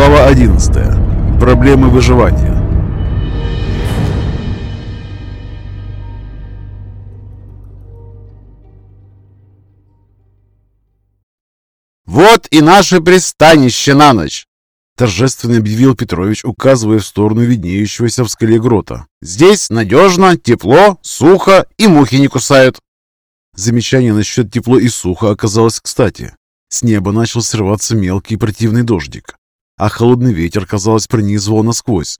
Глава 11. Проблемы выживания. «Вот и наше пристанище на ночь!» Торжественно объявил Петрович, указывая в сторону виднеющегося в скале грота. «Здесь надежно, тепло, сухо и мухи не кусают!» Замечание насчет тепло и сухо оказалось кстати. С неба начал срываться мелкий противный дождик, а холодный ветер, казалось, пронизывал насквозь.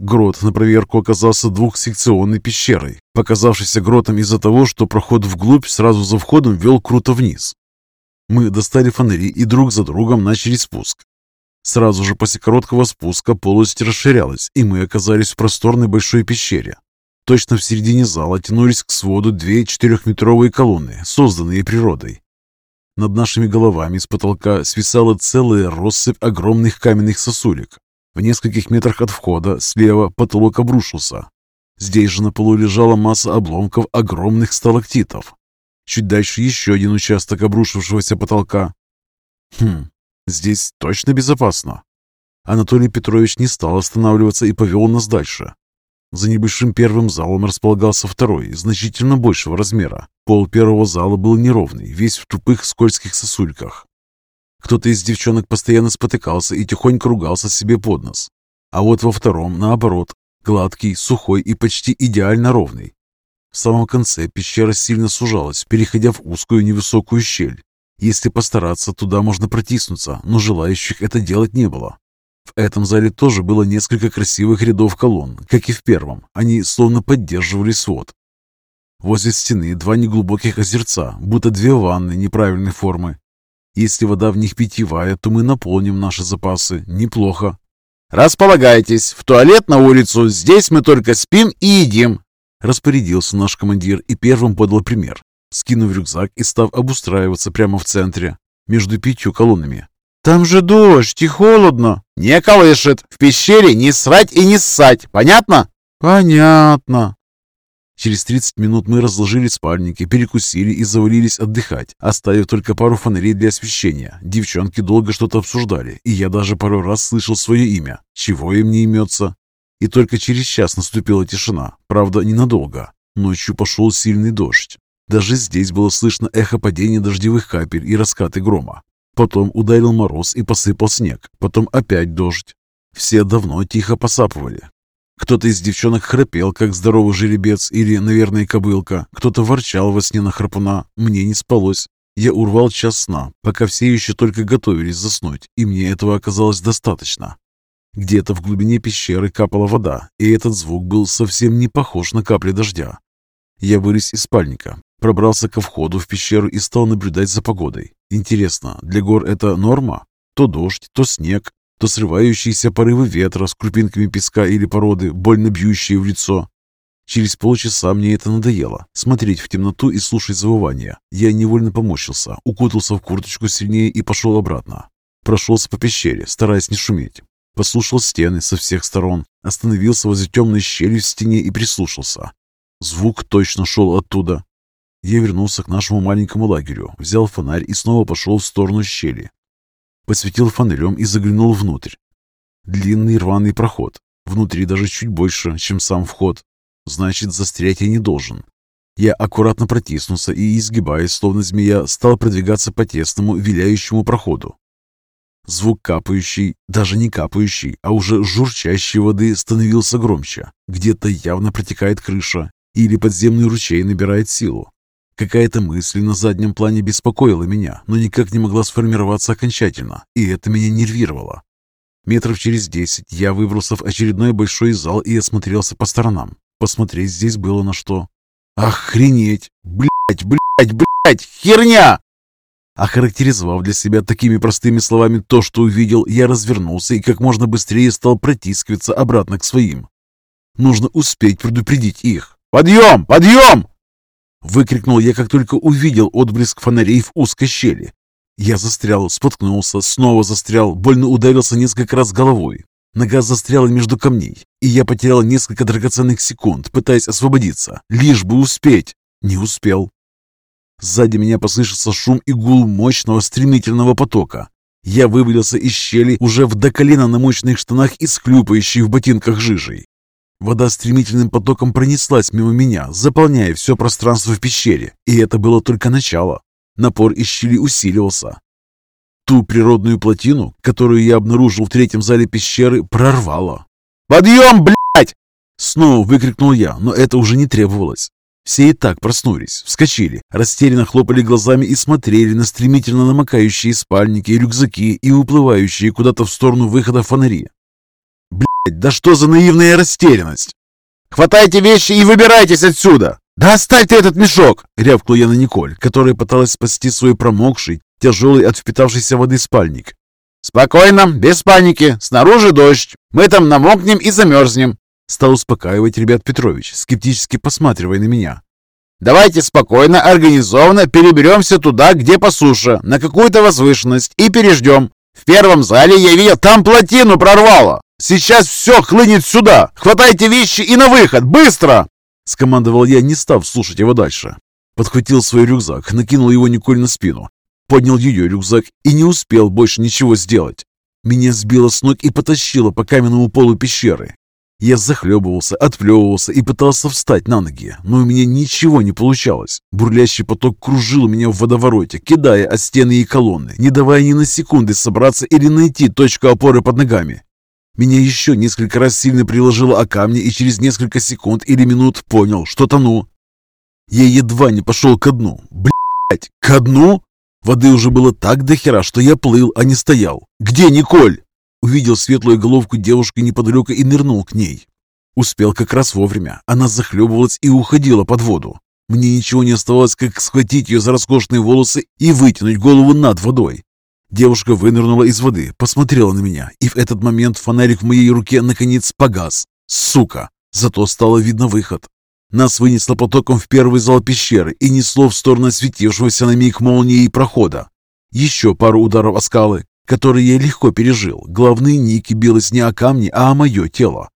Грот на проверку оказался двухсекционной пещерой, показавшейся гротом из-за того, что проход вглубь сразу за входом вел круто вниз. Мы достали фонари и друг за другом начали спуск. Сразу же после короткого спуска полость расширялась, и мы оказались в просторной большой пещере. Точно в середине зала тянулись к своду две четырехметровые колонны, созданные природой. Над нашими головами с потолка свисала целая россыпь огромных каменных сосулек. В нескольких метрах от входа слева потолок обрушился. Здесь же на полу лежала масса обломков огромных сталактитов. Чуть дальше еще один участок обрушившегося потолка. Хм, здесь точно безопасно. Анатолий Петрович не стал останавливаться и повел нас дальше. За небольшим первым залом располагался второй, значительно большего размера. Пол первого зала был неровный, весь в тупых скользких сосульках. Кто-то из девчонок постоянно спотыкался и тихонько ругался себе под нос. А вот во втором, наоборот, гладкий, сухой и почти идеально ровный. В самом конце пещера сильно сужалась, переходя в узкую невысокую щель. Если постараться, туда можно протиснуться, но желающих это делать не было. В этом зале тоже было несколько красивых рядов колонн, как и в первом. Они словно поддерживали свод. Возле стены два неглубоких озерца, будто две ванны неправильной формы. Если вода в них питьевая, то мы наполним наши запасы. Неплохо. «Располагайтесь. В туалет на улицу. Здесь мы только спим и едим», распорядился наш командир и первым подал пример, скинув рюкзак и став обустраиваться прямо в центре, между пятью колоннами. «Там же дождь и холодно!» «Не колышет! В пещере не срать и не ссать! Понятно?» «Понятно!» Через 30 минут мы разложили спальники, перекусили и завалились отдыхать, оставив только пару фонарей для освещения. Девчонки долго что-то обсуждали, и я даже пару раз слышал свое имя. Чего им не имется? И только через час наступила тишина, правда, ненадолго. Ночью пошел сильный дождь. Даже здесь было слышно эхо падения дождевых капель и раскаты грома. Потом ударил мороз и посыпал снег. Потом опять дождь. Все давно тихо посапывали. Кто-то из девчонок храпел, как здоровый жеребец или, наверное, кобылка. Кто-то ворчал во сне на храпуна. Мне не спалось. Я урвал час сна, пока все еще только готовились заснуть, и мне этого оказалось достаточно. Где-то в глубине пещеры капала вода, и этот звук был совсем не похож на капли дождя. Я вылез из спальника, пробрался ко входу в пещеру и стал наблюдать за погодой. Интересно, для гор это норма? То дождь, то снег, то срывающиеся порывы ветра с крупинками песка или породы, больно бьющие в лицо. Через полчаса мне это надоело. Смотреть в темноту и слушать завывания. Я невольно поморщился, укутался в курточку сильнее и пошел обратно. Прошелся по пещере, стараясь не шуметь. Послушал стены со всех сторон, остановился возле темной щели в стене и прислушался. Звук точно шел оттуда. Я вернулся к нашему маленькому лагерю, взял фонарь и снова пошел в сторону щели. Посветил фонарем и заглянул внутрь. Длинный рваный проход. Внутри даже чуть больше, чем сам вход. Значит, застрять я не должен. Я аккуратно протиснулся и, изгибаясь, словно змея, стал продвигаться по тесному, виляющему проходу. Звук капающей, даже не капающей, а уже журчащей воды становился громче. Где-то явно протекает крыша, или подземный ручей набирает силу. Какая-то мысль на заднем плане беспокоила меня, но никак не могла сформироваться окончательно, и это меня нервировало. Метров через десять я выбрался в очередной большой зал и осмотрелся по сторонам. Посмотреть здесь было на что. Охренеть! Блять, блять, блять! Херня! Охарактеризовав для себя такими простыми словами то, что увидел, я развернулся и как можно быстрее стал протискиваться обратно к своим. Нужно успеть предупредить их. «Подъем! Подъем!» Выкрикнул я, как только увидел отблеск фонарей в узкой щели. Я застрял, споткнулся, снова застрял, больно ударился несколько раз головой. Нога застряла между камней, и я потерял несколько драгоценных секунд, пытаясь освободиться, лишь бы успеть. Не успел. Сзади меня послышался шум и гул мощного стремительного потока. Я вывалился из щели уже в до колена на мощных штанах и с хлюпающей в ботинках жижей. Вода стремительным потоком пронеслась мимо меня, заполняя все пространство в пещере, и это было только начало. Напор из щели усиливался. Ту природную плотину, которую я обнаружил в третьем зале пещеры, прорвало. «Подъем, блядь!» Снова выкрикнул я, но это уже не требовалось. Все и так проснулись, вскочили, растерянно хлопали глазами и смотрели на стремительно намокающие спальники, рюкзаки и уплывающие куда-то в сторону выхода фонари. Да что за наивная растерянность? «Хватайте вещи и выбирайтесь отсюда!» «Да оставь ты этот мешок!» — рявкнул я на Николь, которая пыталась спасти свой промокший, тяжелый от впитавшейся воды спальник. «Спокойно, без паники. Снаружи дождь. Мы там намокнем и замерзнем. Стал успокаивать ребят Петрович, скептически посматривая на меня. «Давайте спокойно, организованно переберемся туда, где по суше, на какую-то возвышенность и переждем. В первом зале я видел, там плотину прорвало. Сейчас все хлынет сюда. Хватайте вещи и на выход, быстро!» Скомандовал я, не став слушать его дальше. Подхватил свой рюкзак, накинул его Николь на спину, поднял ее рюкзак и не успел больше ничего сделать. Меня сбило с ног и потащило по каменному полу пещеры. Я захлебывался, отплевывался и пытался встать на ноги, но у меня ничего не получалось. Бурлящий поток кружил меня в водовороте, кидая от стены и колонны, не давая ни на секунды собраться или найти точку опоры под ногами. Меня еще несколько раз сильно приложило о камни и через несколько секунд или минут понял, что тону. Я едва не пошел ко дну. Блять, ко дну? Воды уже было так до хера, что я плыл, а не стоял. Где Николь? Увидел светлую головку девушки неподалеку и нырнул к ней. Успел как раз вовремя. Она захлебывалась и уходила под воду. Мне ничего не оставалось, как схватить ее за роскошные волосы и вытянуть голову над водой. Девушка вынырнула из воды, посмотрела на меня, и в этот момент фонарик в моей руке наконец погас. Сука! Зато стало видно выход. Нас вынесло потоком в первый зал пещеры и несло в сторону осветившегося на миг молнии прохода. Еще пару ударов о скалы, который я легко пережил. Главные ники билось не о камни, а о мое тело.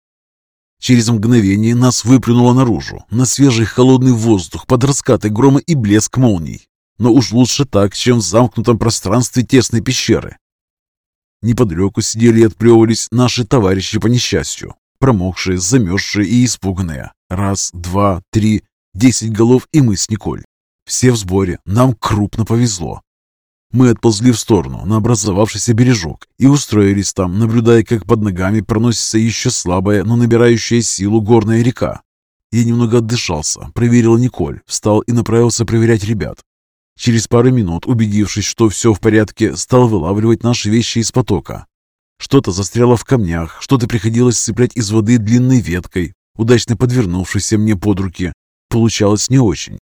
Через мгновение нас выплюнуло наружу, на свежий холодный воздух под раскаты грома и блеск молний. Но уж лучше так, чем в замкнутом пространстве тесной пещеры. Неподалеку сидели и отплевывались наши товарищи по несчастью, промокшие, замерзшие и испуганные. Раз, два, три, десять голов и мы с Николь. Все в сборе, нам крупно повезло. Мы отползли в сторону, на образовавшийся бережок, и устроились там, наблюдая, как под ногами проносится еще слабая, но набирающая силу горная река. Я немного отдышался, проверил Николь, встал и направился проверять ребят. Через пару минут, убедившись, что все в порядке, стал вылавливать наши вещи из потока. Что-то застряло в камнях, что-то приходилось цеплять из воды длинной веткой, удачно подвернувшейся мне под руки. Получалось не очень.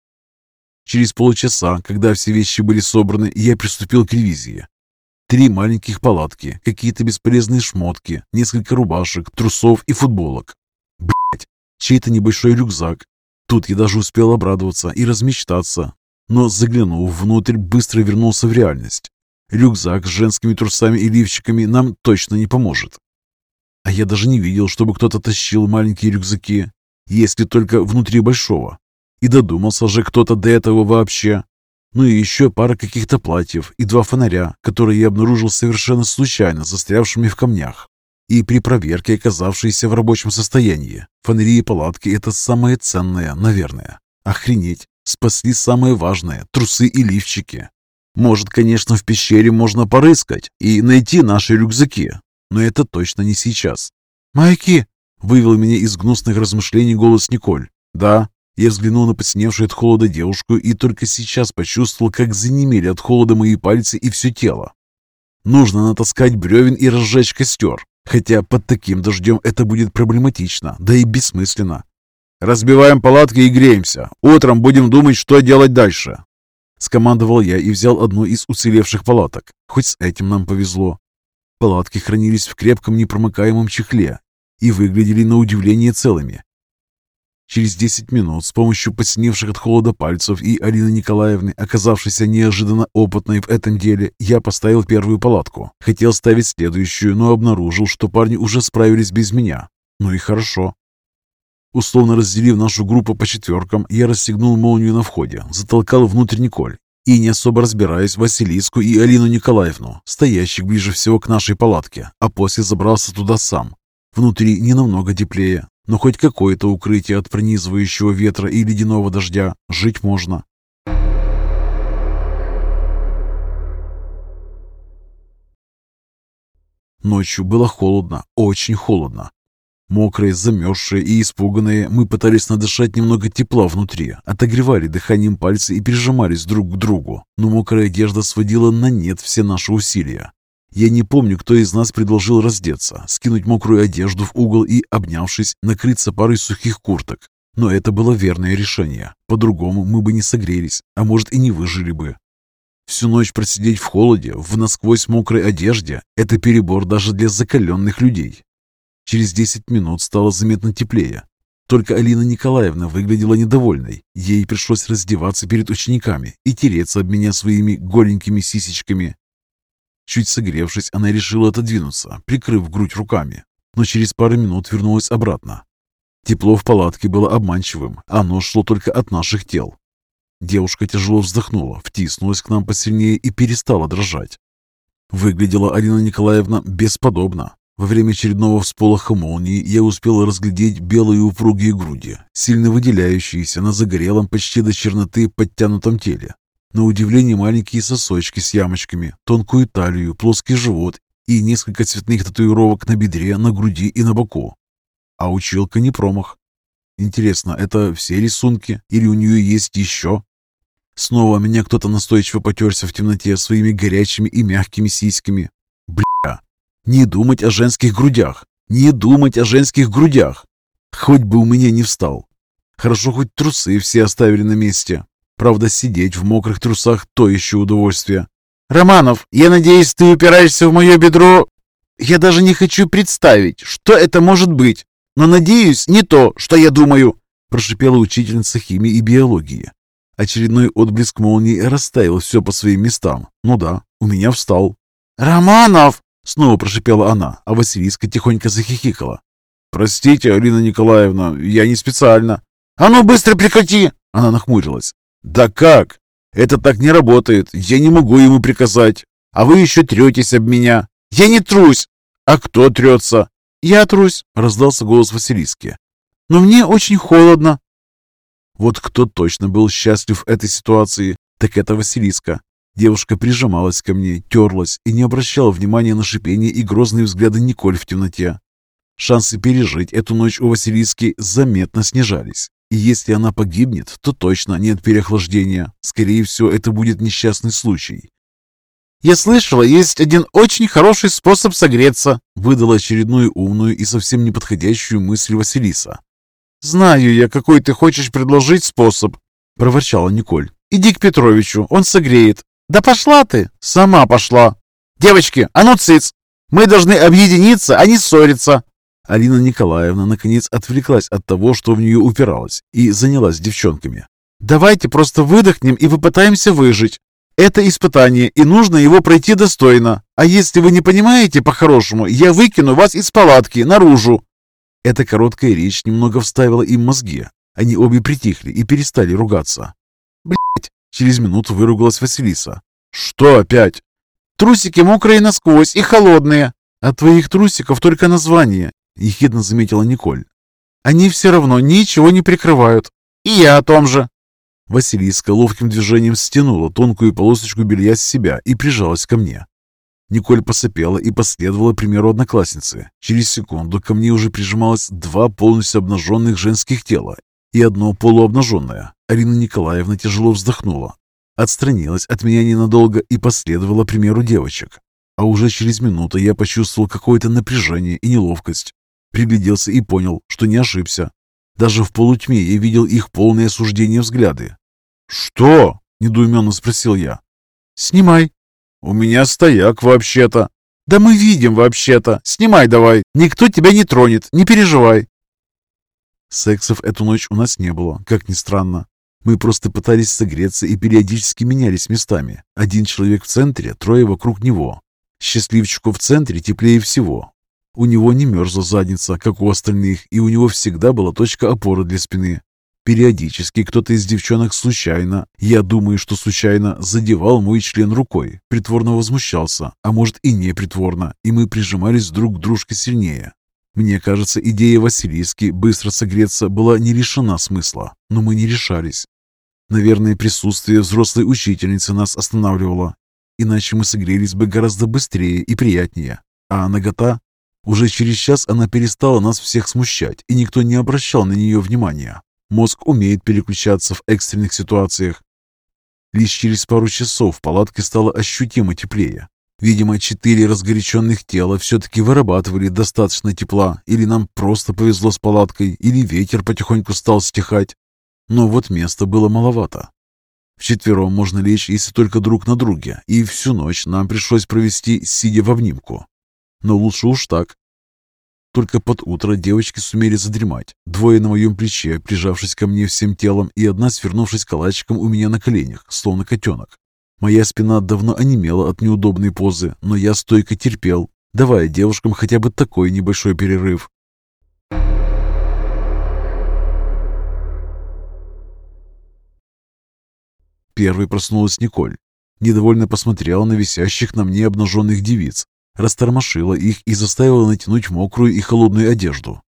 Через полчаса, когда все вещи были собраны, я приступил к ревизии. Три маленьких палатки, какие-то бесполезные шмотки, несколько рубашек, трусов и футболок. Блять, чей-то небольшой рюкзак. Тут я даже успел обрадоваться и размечтаться, но, заглянув внутрь, быстро вернулся в реальность. Рюкзак с женскими трусами и лифчиками нам точно не поможет. А я даже не видел, чтобы кто-то тащил маленькие рюкзаки, если только внутри большого. И додумался же кто-то до этого вообще. Ну и еще пара каких-то платьев и два фонаря, которые я обнаружил совершенно случайно застрявшими в камнях. И при проверке оказавшиеся в рабочем состоянии. Фонари и палатки – это самое ценное, наверное. Охренеть, спасли самое важное – трусы и лифчики. Может, конечно, в пещере можно порыскать и найти наши рюкзаки, но это точно не сейчас. «Майки!» – вывел меня из гнусных размышлений голос Николь. «Да», я взглянул на посиневшую от холода девушку и только сейчас почувствовал, как занемели от холода мои пальцы и все тело. Нужно натаскать бревен и разжечь костер, хотя под таким дождем это будет проблематично, да и бессмысленно. «Разбиваем палатки и греемся. Утром будем думать, что делать дальше», Скомандовал я и взял одну из уцелевших палаток. Хоть с этим нам повезло. Палатки хранились в крепком непромокаемом чехле и выглядели на удивление целыми. Через 10 минут с помощью посиневших от холода пальцев и Алины Николаевны, оказавшейся неожиданно опытной в этом деле, я поставил первую палатку. Хотел ставить следующую, но обнаружил, что парни уже справились без меня. Ну и хорошо. Условно разделив нашу группу по четверкам, я расстегнул молнию на входе, затолкал внутрь Николь и не особо разбираясь, Василиску и Алину Николаевну, стоящих ближе всего к нашей палатке, а после забрался туда сам. Внутри не намного теплее, но хоть какое-то укрытие от пронизывающего ветра и ледяного дождя жить можно. Ночью было холодно, очень холодно. Мокрые, замерзшие и испуганные, мы пытались надышать немного тепла внутри, отогревали дыханием пальцы и прижимались друг к другу, но мокрая одежда сводила на нет все наши усилия. Я не помню, кто из нас предложил раздеться, скинуть мокрую одежду в угол и, обнявшись, накрыться парой сухих курток. Но это было верное решение. По-другому мы бы не согрелись, а может и не выжили бы. Всю ночь просидеть в холоде, в насквозь мокрой одежде – это перебор даже для закаленных людей. Через 10 минут стало заметно теплее. Только Алина Николаевна выглядела недовольной. Ей пришлось раздеваться перед учениками и тереться об меня своими голенькими сисечками. Чуть согревшись, она решила отодвинуться, прикрыв грудь руками, но через пару минут вернулась обратно. Тепло в палатке было обманчивым, оно шло только от наших тел. Девушка тяжело вздохнула, втиснулась к нам посильнее и перестала дрожать. Выглядела Алина Николаевна бесподобно. Во время очередного всполоха молнии я успел разглядеть белые упругие груди, сильно выделяющиеся на загорелом почти до черноты подтянутом теле. На удивление маленькие сосочки с ямочками, тонкую талию, плоский живот и несколько цветных татуировок на бедре, на груди и на боку. А училка не промах. Интересно, это все рисунки или у нее есть еще? Снова меня кто-то настойчиво потерся в темноте своими горячими и мягкими сиськами. Не думать о женских грудях. Не думать о женских грудях. Хоть бы у меня не встал. Хорошо, хоть трусы все оставили на месте. Правда, сидеть в мокрых трусах – то еще удовольствие. «Романов, я надеюсь, ты упираешься в мое бедро...» «Я даже не хочу представить, что это может быть, но надеюсь, не то, что я думаю», – прошипела учительница химии и биологии. Очередной отблеск молнии расставил все по своим местам. Ну да, у меня встал. «Романов!» Снова прошипела она, а Василиска тихонько захихикала. «Простите, Алина Николаевна, я не специально». «А ну быстро прекрати!» Она нахмурилась. «Да как? Это так не работает. Я не могу ему приказать. А вы еще третесь об меня». «Я не трусь!» «А кто трется?» «Я трусь», — раздался голос Василиски. «Но мне очень холодно». Вот кто точно был счастлив в этой ситуации, так это Василиска. Девушка прижималась ко мне, терлась и не обращала внимания на шипение и грозные взгляды Николь в темноте. Шансы пережить эту ночь у Василиски заметно снижались. И если она погибнет, то точно нет переохлаждения. Скорее всего, это будет несчастный случай. «Я слышала, есть один очень хороший способ согреться», выдала очередную умную и совсем неподходящую мысль Василиса. «Знаю я, какой ты хочешь предложить способ», проворчала Николь. «Иди к Петровичу, он согреет. «Да пошла ты!» «Сама пошла!» «Девочки, а ну цыц! Мы должны объединиться, а не ссориться!» Алина Николаевна наконец отвлеклась от того, что в нее упиралось, и занялась девчонками. «Давайте просто выдохнем и попытаемся выжить. Это испытание, и нужно его пройти достойно. А если вы не понимаете по-хорошему, я выкину вас из палатки наружу». Эта короткая речь немного вставила им мозги. Они обе притихли и перестали ругаться. «Блядь, Через минуту выругалась Василиса. «Что опять?» «Трусики мокрые насквозь и холодные. От твоих трусиков только название», — ехидно заметила Николь. «Они все равно ничего не прикрывают. И я о том же». Василиска ловким движением стянула тонкую полосочку белья с себя и прижалась ко мне. Николь посопела и последовала примеру одноклассницы. Через секунду ко мне уже прижималось два полностью обнаженных женских тела и одно полуобнаженное. Арина Николаевна тяжело вздохнула, отстранилась от меня ненадолго и последовала примеру девочек. А уже через минуту я почувствовал какое-то напряжение и неловкость. Пригляделся и понял, что не ошибся. Даже в полутьме я видел их полное осуждение взгляды. «Что?» – недоуменно спросил я. «Снимай». «У меня стояк вообще-то». «Да мы видим вообще-то. Снимай давай. Никто тебя не тронет, не переживай». Сексов эту ночь у нас не было, как ни странно. Мы просто пытались согреться и периодически менялись местами. Один человек в центре, трое вокруг него. Счастливчику в центре теплее всего. У него не мерзла задница, как у остальных, и у него всегда была точка опоры для спины. Периодически кто-то из девчонок случайно, я думаю, что случайно, задевал мой член рукой, притворно возмущался, а может и не притворно, и мы прижимались друг к дружке сильнее. Мне кажется, идея Василиски быстро согреться была не лишена смысла, но мы не решались. Наверное, присутствие взрослой учительницы нас останавливало, иначе мы согрелись бы гораздо быстрее и приятнее. А нагота? Уже через час она перестала нас всех смущать, и никто не обращал на нее внимания. Мозг умеет переключаться в экстренных ситуациях. Лишь через пару часов в палатке стало ощутимо теплее. Видимо, четыре разгоряченных тела все-таки вырабатывали достаточно тепла, или нам просто повезло с палаткой, или ветер потихоньку стал стихать. Но вот места было маловато. Вчетвером можно лечь, если только друг на друге, и всю ночь нам пришлось провести, сидя в обнимку. Но лучше уж так. Только под утро девочки сумели задремать. Двое на моем плече, прижавшись ко мне всем телом, и одна свернувшись калачиком у меня на коленях, словно котенок. Моя спина давно онемела от неудобной позы, но я стойко терпел, давая девушкам хотя бы такой небольшой перерыв. Первой проснулась Николь. Недовольно посмотрела на висящих на мне обнаженных девиц, растормошила их и заставила натянуть мокрую и холодную одежду.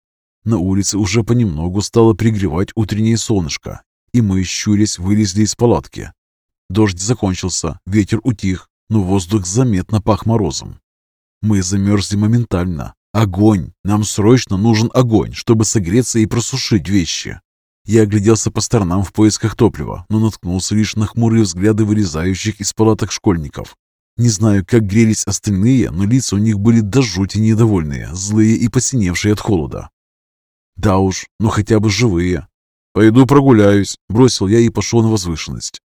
На улице уже понемногу стало пригревать утреннее солнышко, и мы, щурясь, вылезли из палатки. Дождь закончился, ветер утих, но воздух заметно пах морозом. Мы замерзли моментально. Огонь! Нам срочно нужен огонь, чтобы согреться и просушить вещи. Я огляделся по сторонам в поисках топлива, но наткнулся лишь на хмурые взгляды вылезающих из палаток школьников. Не знаю, как грелись остальные, но лица у них были до жути недовольные, злые и посиневшие от холода. Да уж, но хотя бы живые. «Пойду прогуляюсь», — бросил я и пошел на возвышенность.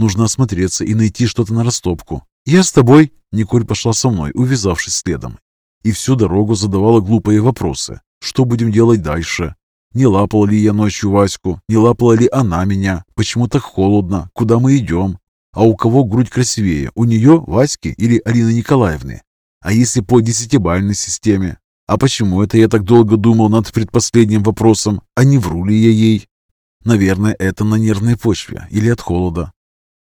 Нужно осмотреться и найти что-то на растопку. «Я с тобой», — Николь пошла со мной, увязавшись следом. И всю дорогу задавала глупые вопросы. Что будем делать дальше? Не лапал ли я ночью Ваську? Не лапала ли она меня? Почему так холодно? Куда мы идем? А у кого грудь красивее? У нее, Васьки или Алины Николаевны? А если по десятибальной системе? А почему это я так долго думал над предпоследним вопросом? А не вру ли я ей? Наверное, это на нервной почве или от холода.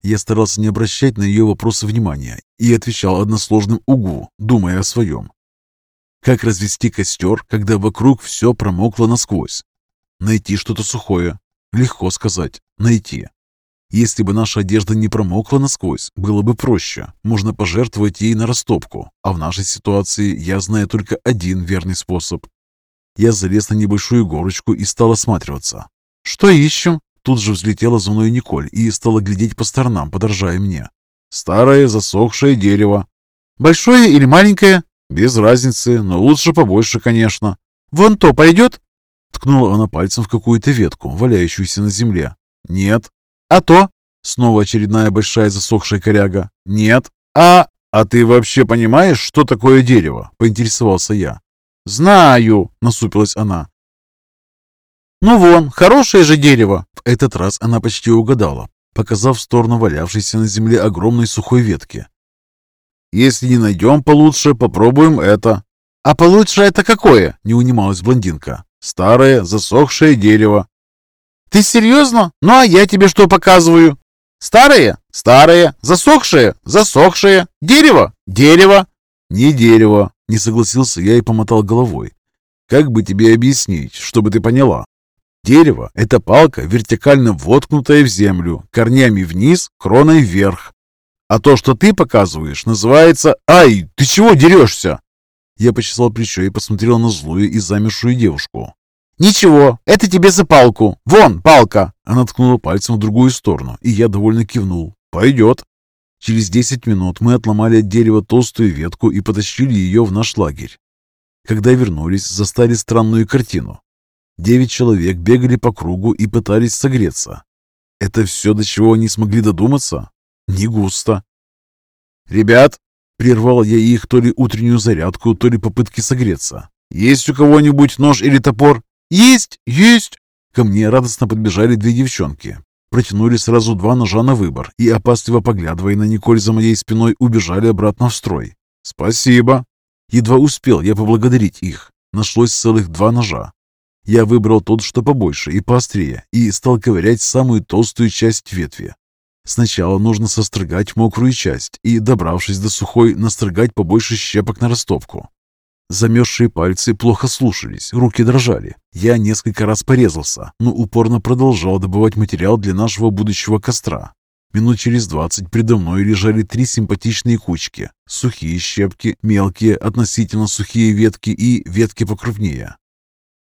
Я старался не обращать на ее вопросы внимания и отвечал односложным «угу», думая о своем. Как развести костер, когда вокруг все промокло насквозь? Найти что-то сухое. Легко сказать. Найти. Если бы наша одежда не промокла насквозь, было бы проще. Можно пожертвовать ей на растопку. А в нашей ситуации я знаю только один верный способ. Я залез на небольшую горочку и стал осматриваться. «Что ищем?» Тут же взлетела за мной Николь и стала глядеть по сторонам, подражая мне. «Старое засохшее дерево». «Большое или маленькое?» «Без разницы, но лучше побольше, конечно». «Вон то пойдет?» Ткнула она пальцем в какую-то ветку, валяющуюся на земле. «Нет». «А то?» Снова очередная большая засохшая коряга. «Нет». «А...» «А ты вообще понимаешь, что такое дерево?» — поинтересовался я. «Знаю», — насупилась она. «Ну вон, хорошее же дерево!» В этот раз она почти угадала, показав в сторону валявшейся на земле огромной сухой ветки. Если не найдем получше, попробуем это». «А получше это какое?» — не унималась блондинка. «Старое, засохшее дерево». «Ты серьезно? Ну а я тебе что показываю?» «Старое? Старое. Засохшее? Засохшее. Дерево? Дерево». «Не дерево», — не согласился я и помотал головой. «Как бы тебе объяснить, чтобы ты поняла?» Дерево – это палка, вертикально воткнутая в землю, корнями вниз, кроной вверх. А то, что ты показываешь, называется «Ай, ты чего дерешься?» Я почесал плечо и посмотрел на злую и замершую девушку. «Ничего, это тебе за палку. Вон, палка!» Она ткнула пальцем в другую сторону, и я довольно кивнул. «Пойдет». Через десять минут мы отломали от дерева толстую ветку и потащили ее в наш лагерь. Когда вернулись, застали странную картину. Девять человек бегали по кругу и пытались согреться. Это все, до чего они смогли додуматься? Не густо. «Ребят!» — прервал я их то ли утреннюю зарядку, то ли попытки согреться. «Есть у кого-нибудь нож или топор?» «Есть! Есть!» Ко мне радостно подбежали две девчонки. Протянули сразу два ножа на выбор и, опасливо поглядывая на Николь за моей спиной, убежали обратно в строй. «Спасибо!» Едва успел я поблагодарить их. Нашлось целых два ножа. Я выбрал тот, что побольше и поострее, и стал ковырять самую толстую часть ветви. Сначала нужно сострогать мокрую часть и, добравшись до сухой, настрогать побольше щепок на растопку. Замерзшие пальцы плохо слушались, руки дрожали. Я несколько раз порезался, но упорно продолжал добывать материал для нашего будущего костра. Минут через двадцать передо мной лежали три симпатичные кучки. Сухие щепки, мелкие, относительно сухие ветки и ветки покрупнее.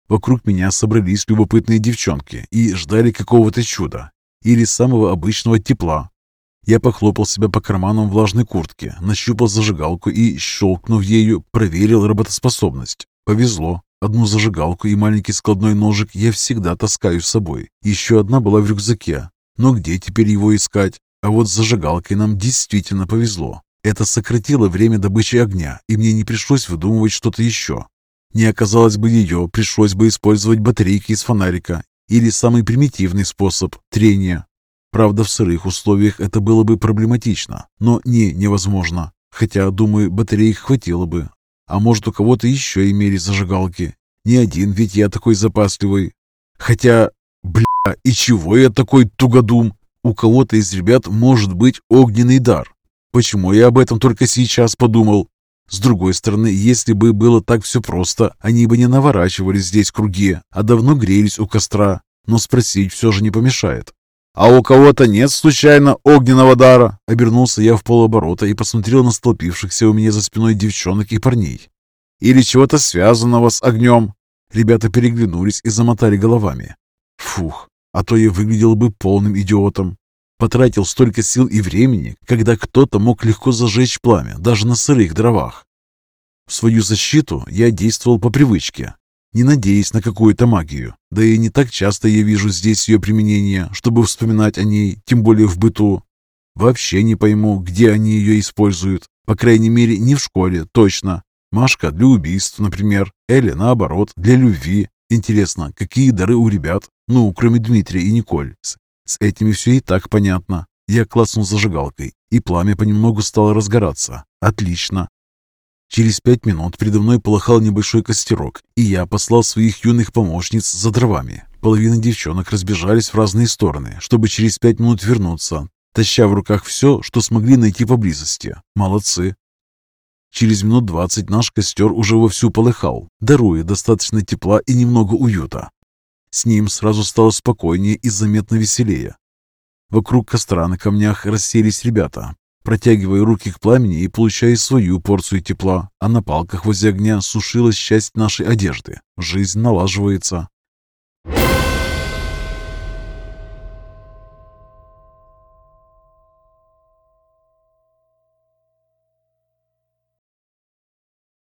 Вокруг меня собрались любопытные девчонки и ждали какого-то чуда или самого обычного тепла. Я похлопал себя по карманам влажной куртки, нащупал зажигалку и, щелкнув ею, проверил работоспособность. Повезло. Одну зажигалку и маленький складной ножик я всегда таскаю с собой. Еще одна была в рюкзаке. Но где теперь его искать? А вот с зажигалкой нам действительно повезло. Это сократило время добычи огня, и мне не пришлось выдумывать что-то еще. Не оказалось бы ее, пришлось бы использовать батарейки из фонарика или самый примитивный способ – трения. Правда, в сырых условиях это было бы проблематично, но не невозможно. Хотя, думаю, батареек хватило бы. А может, у кого-то еще имели зажигалки. Не один, ведь я такой запасливый. Хотя, бля, и чего я такой тугодум? У кого-то из ребят может быть огненный дар. Почему я об этом только сейчас подумал? С другой стороны, если бы было так все просто, они бы не наворачивали здесь круги, а давно грелись у костра. Но спросить все же не помешает. «А у кого-то нет, случайно, огненного дара?» Обернулся я в полоборота и посмотрел на столпившихся у меня за спиной девчонок и парней. «Или чего-то связанного с огнем?» Ребята переглянулись и замотали головами. «Фух, а то я выглядел бы полным идиотом. Потратил столько сил и времени, когда кто-то мог легко зажечь пламя, даже на сырых дровах. В свою защиту я действовал по привычке, не надеясь на какую-то магию. Да и не так часто я вижу здесь ее применение, чтобы вспоминать о ней, тем более в быту. Вообще не пойму, где они ее используют. По крайней мере, не в школе, точно. Машка для убийств, например. Эля, наоборот, для любви. Интересно, какие дары у ребят? Ну, кроме Дмитрия и Николь. С этими все и так понятно. Я клацнул зажигалкой, и пламя понемногу стало разгораться. Отлично. Через пять минут передо мной полыхал небольшой костерок, и я послал своих юных помощниц за дровами. Половина девчонок разбежались в разные стороны, чтобы через пять минут вернуться, таща в руках все, что смогли найти поблизости. Молодцы. Через минут двадцать наш костер уже вовсю полыхал, даруя достаточно тепла и немного уюта. С ним сразу стало спокойнее и заметно веселее. Вокруг костра на камнях расселись ребята, протягивая руки к пламени и получая свою порцию тепла, а на палках возле огня сушилась часть нашей одежды. Жизнь налаживается.